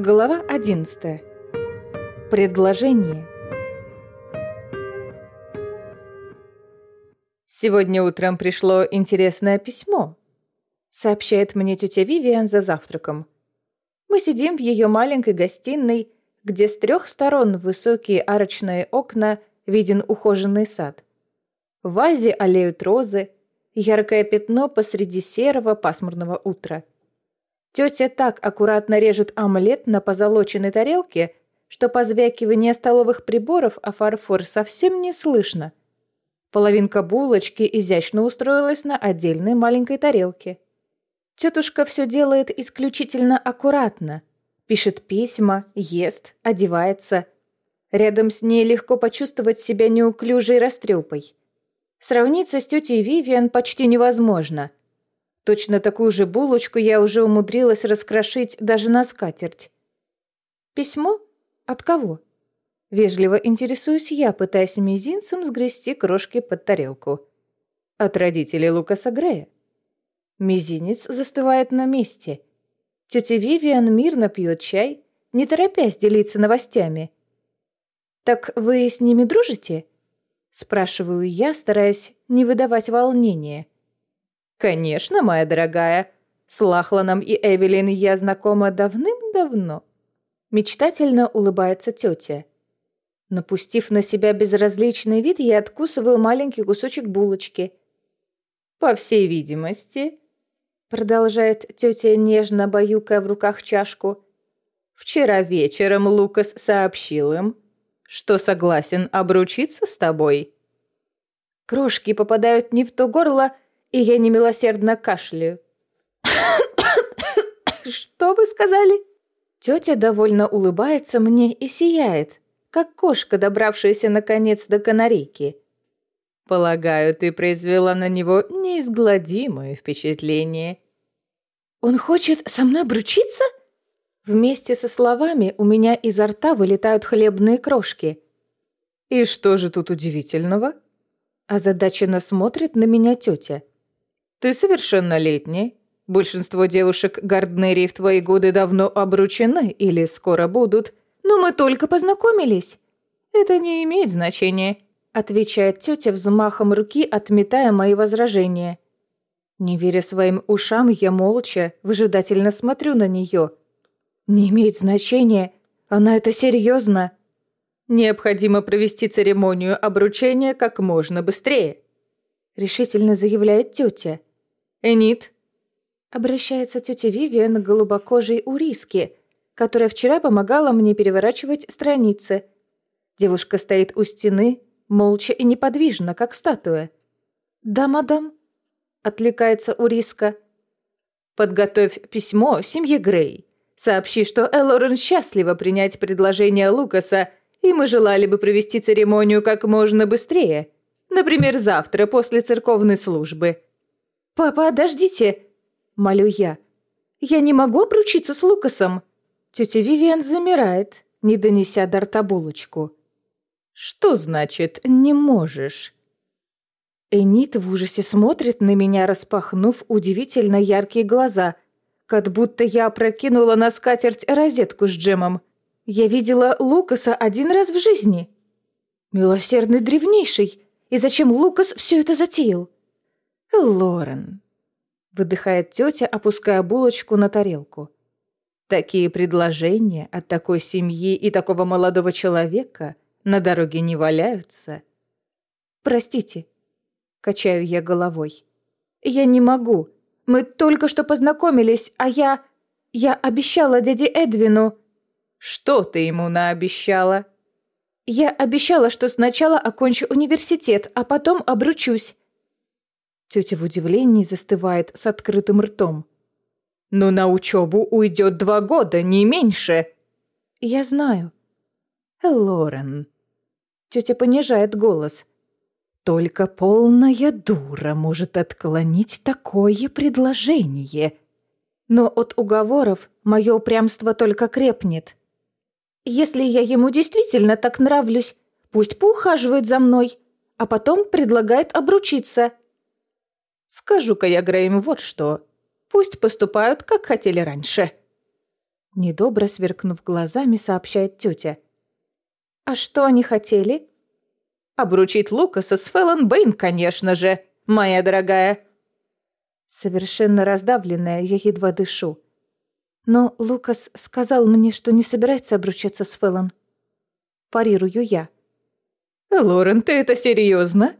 Глава 11. Предложение. Сегодня утром пришло интересное письмо, сообщает мне тетя Вивиан за завтраком. Мы сидим в ее маленькой гостиной, где с трех сторон высокие арочные окна виден ухоженный сад. В вазе олеют розы, яркое пятно посреди серого пасмурного утра – Тетя так аккуратно режет омлет на позолоченной тарелке, что позвякивание столовых приборов о фарфор совсем не слышно. Половинка булочки изящно устроилась на отдельной маленькой тарелке. Тетушка все делает исключительно аккуратно. Пишет письма, ест, одевается. Рядом с ней легко почувствовать себя неуклюжей растрепой. Сравниться с тетей Вивиан почти невозможно – Точно такую же булочку я уже умудрилась раскрошить даже на скатерть. Письмо? От кого? Вежливо интересуюсь я, пытаясь мизинцем сгрести крошки под тарелку. От родителей Лукаса Грея. Мизинец застывает на месте. Тетя Вивиан мирно пьет чай, не торопясь делиться новостями. «Так вы с ними дружите?» Спрашиваю я, стараясь не выдавать волнения. «Конечно, моя дорогая. С Лахланом и Эвелин я знакома давным-давно». Мечтательно улыбается тетя. Напустив на себя безразличный вид, я откусываю маленький кусочек булочки. «По всей видимости», — продолжает тетя нежно баюкая в руках чашку, «вчера вечером Лукас сообщил им, что согласен обручиться с тобой». Крошки попадают не в то горло, — и я немилосердно кашляю. «Что вы сказали?» Тетя довольно улыбается мне и сияет, как кошка, добравшаяся наконец до канарейки. «Полагаю, ты произвела на него неизгладимое впечатление». «Он хочет со мной бручиться?» Вместе со словами у меня изо рта вылетают хлебные крошки. «И что же тут удивительного?» Озадаченно смотрит на меня тетя. Ты совершеннолетняя. Большинство девушек Гарднерии в твои годы давно обручены или скоро будут. Но мы только познакомились. Это не имеет значения, отвечает тетя взмахом руки, отметая мои возражения. Не веря своим ушам, я молча, выжидательно смотрю на нее. Не имеет значения. Она это серьезно. Необходимо провести церемонию обручения как можно быстрее, решительно заявляет тетя. «Энит!» Обращается тетя Вивиан к голубокожей Уриске, которая вчера помогала мне переворачивать страницы. Девушка стоит у стены, молча и неподвижно, как статуя. «Да, мадам», — отвлекается Уриска. «Подготовь письмо семье Грей. Сообщи, что Эллорен счастлива принять предложение Лукаса, и мы желали бы провести церемонию как можно быстрее. Например, завтра после церковной службы». «Папа, подождите!» – молю я. «Я не могу обручиться с Лукасом!» Тетя Вивиан замирает, не донеся до рта булочку. «Что значит «не можешь»?» Энит в ужасе смотрит на меня, распахнув удивительно яркие глаза, как будто я опрокинула на скатерть розетку с джемом. Я видела Лукаса один раз в жизни. Милосердный древнейший. И зачем Лукас все это затеял? «Лорен», — выдыхает тетя, опуская булочку на тарелку. «Такие предложения от такой семьи и такого молодого человека на дороге не валяются». «Простите», — качаю я головой. «Я не могу. Мы только что познакомились, а я... Я обещала дяде Эдвину...» «Что ты ему наобещала?» «Я обещала, что сначала окончу университет, а потом обручусь. Тетя в удивлении застывает с открытым ртом. «Но на учебу уйдет два года, не меньше!» «Я знаю». «Лорен». Тетя понижает голос. «Только полная дура может отклонить такое предложение». Но от уговоров мое упрямство только крепнет. Если я ему действительно так нравлюсь, пусть поухаживает за мной, а потом предлагает обручиться – Скажу-ка я Грейм вот что. Пусть поступают, как хотели раньше. Недобро сверкнув глазами, сообщает тетя. «А что они хотели?» «Обручить Лукаса с Феллон Бэйн, конечно же, моя дорогая!» Совершенно раздавленная, я едва дышу. Но Лукас сказал мне, что не собирается обручаться с Феллон. Парирую я. «Лорен, ты это серьезно?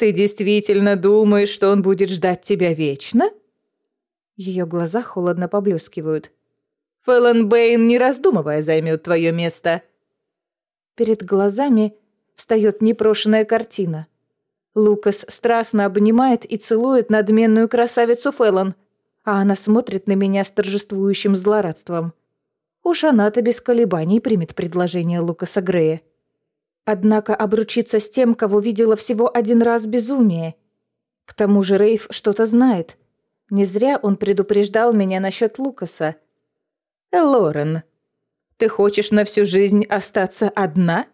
Ты действительно думаешь, что он будет ждать тебя вечно?» Ее глаза холодно поблескивают. «Фэллон Бэйн, не раздумывая, займет твое место». Перед глазами встает непрошенная картина. Лукас страстно обнимает и целует надменную красавицу Фэллон, а она смотрит на меня с торжествующим злорадством. Уж она-то без колебаний примет предложение Лукаса Грея. Однако обручиться с тем, кого видела всего один раз безумие. К тому же Рейв что-то знает. Не зря он предупреждал меня насчет Лукаса. «Лорен, ты хочешь на всю жизнь остаться одна?»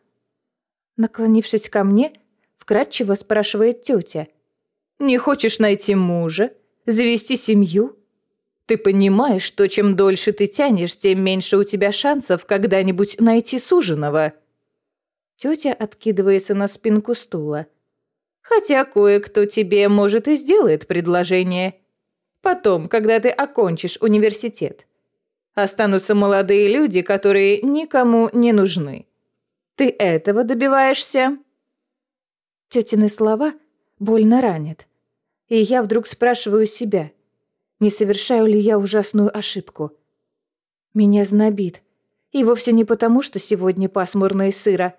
Наклонившись ко мне, вкратчиво спрашивает тетя. «Не хочешь найти мужа? Завести семью? Ты понимаешь, что чем дольше ты тянешь, тем меньше у тебя шансов когда-нибудь найти суженого?» Тетя откидывается на спинку стула. «Хотя кое-кто тебе, может, и сделает предложение. Потом, когда ты окончишь университет. Останутся молодые люди, которые никому не нужны. Ты этого добиваешься?» Тетины слова больно ранят. И я вдруг спрашиваю себя, не совершаю ли я ужасную ошибку. Меня знобит. И вовсе не потому, что сегодня пасмурно и сыро,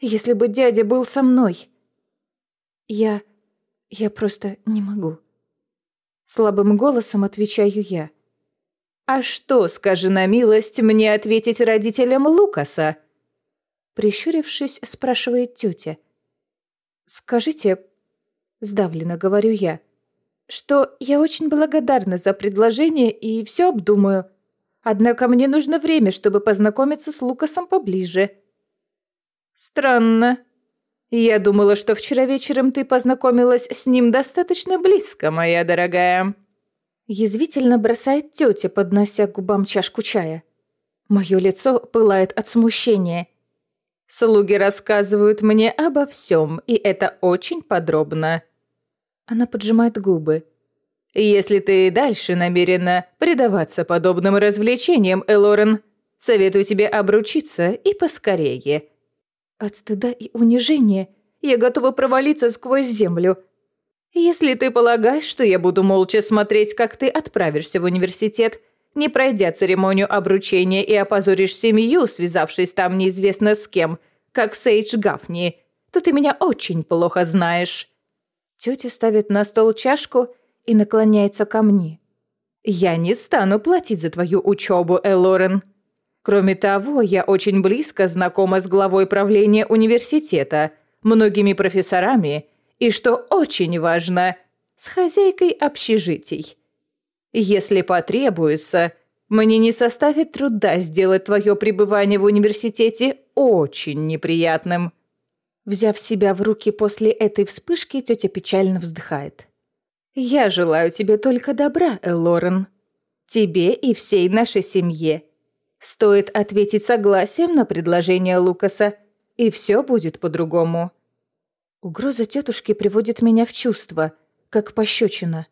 если бы дядя был со мной. Я... я просто не могу. Слабым голосом отвечаю я. «А что, скажи на милость, мне ответить родителям Лукаса?» Прищурившись, спрашивает тетя. «Скажите...» Сдавленно говорю я. «Что я очень благодарна за предложение и все обдумаю. Однако мне нужно время, чтобы познакомиться с Лукасом поближе». «Странно. Я думала, что вчера вечером ты познакомилась с ним достаточно близко, моя дорогая». Язвительно бросает тетя, поднося к губам чашку чая. Мое лицо пылает от смущения. Слуги рассказывают мне обо всем, и это очень подробно. Она поджимает губы. Если ты и дальше намерена предаваться подобным развлечениям, Элорен, советую тебе обручиться и поскорее. От стыда и унижения я готова провалиться сквозь землю. Если ты полагаешь, что я буду молча смотреть, как ты отправишься в университет, не пройдя церемонию обручения и опозоришь семью, связавшись там неизвестно с кем, как Сейдж Гафни, то ты меня очень плохо знаешь». Тетя ставит на стол чашку и наклоняется ко мне. «Я не стану платить за твою учебу, Элорен. Кроме того, я очень близко знакома с главой правления университета, многими профессорами и, что очень важно, с хозяйкой общежитий. Если потребуется, мне не составит труда сделать твое пребывание в университете очень неприятным». Взяв себя в руки после этой вспышки, тетя печально вздыхает. «Я желаю тебе только добра, Элорен. Тебе и всей нашей семье. Стоит ответить согласием на предложение Лукаса, и все будет по-другому. Угроза тетушки приводит меня в чувство, как пощечина.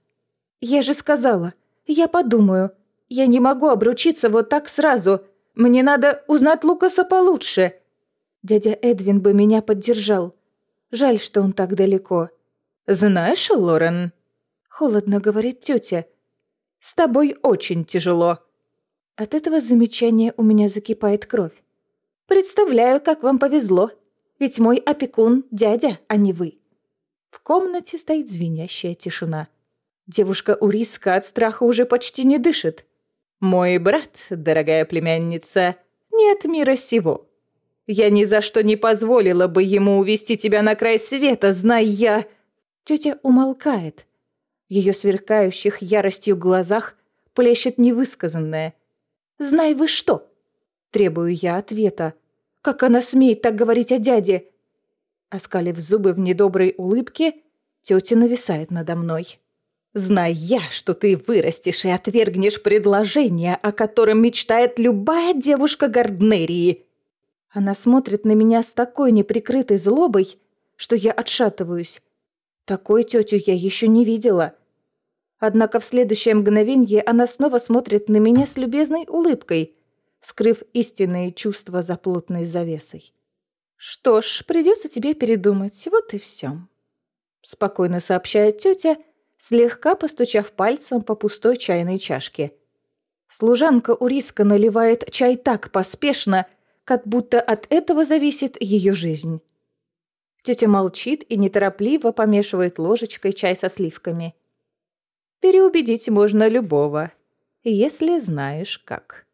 Я же сказала, я подумаю. Я не могу обручиться вот так сразу. Мне надо узнать Лукаса получше. Дядя Эдвин бы меня поддержал. Жаль, что он так далеко. Знаешь, Лорен, холодно говорит тетя, с тобой очень тяжело. От этого замечания у меня закипает кровь. Представляю, как вам повезло. Ведь мой опекун – дядя, а не вы. В комнате стоит звенящая тишина. Девушка Уриска от страха уже почти не дышит. «Мой брат, дорогая племянница, нет мира сего. Я ни за что не позволила бы ему увести тебя на край света, зная я...» Тетя умолкает. В ее сверкающих яростью глазах плещет невысказанное – Знай вы что?» Требую я ответа. «Как она смеет так говорить о дяде?» Оскалив зубы в недоброй улыбке, тетя нависает надо мной. Зная, что ты вырастешь и отвергнешь предложение, о котором мечтает любая девушка Гарднерии. Она смотрит на меня с такой неприкрытой злобой, что я отшатываюсь. Такой тетю я еще не видела. Однако в следующее мгновенье она снова смотрит на меня с любезной улыбкой, скрыв истинные чувства за плотной завесой. «Что ж, придется тебе передумать, вот и все», — спокойно сообщает тетя, слегка постучав пальцем по пустой чайной чашке. Служанка у риска наливает чай так поспешно, как будто от этого зависит ее жизнь. Тетя молчит и неторопливо помешивает ложечкой чай со сливками. Переубедить можно любого, если знаешь как.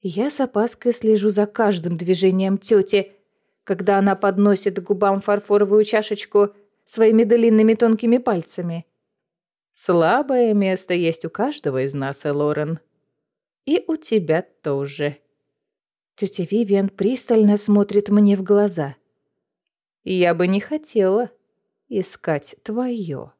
Я с опаской слежу за каждым движением тети, когда она подносит к губам фарфоровую чашечку своими длинными тонкими пальцами. Слабое место есть у каждого из нас, Лорен. И у тебя тоже. Тетя Вивиан пристально смотрит мне в глаза. Я бы не хотела искать твое.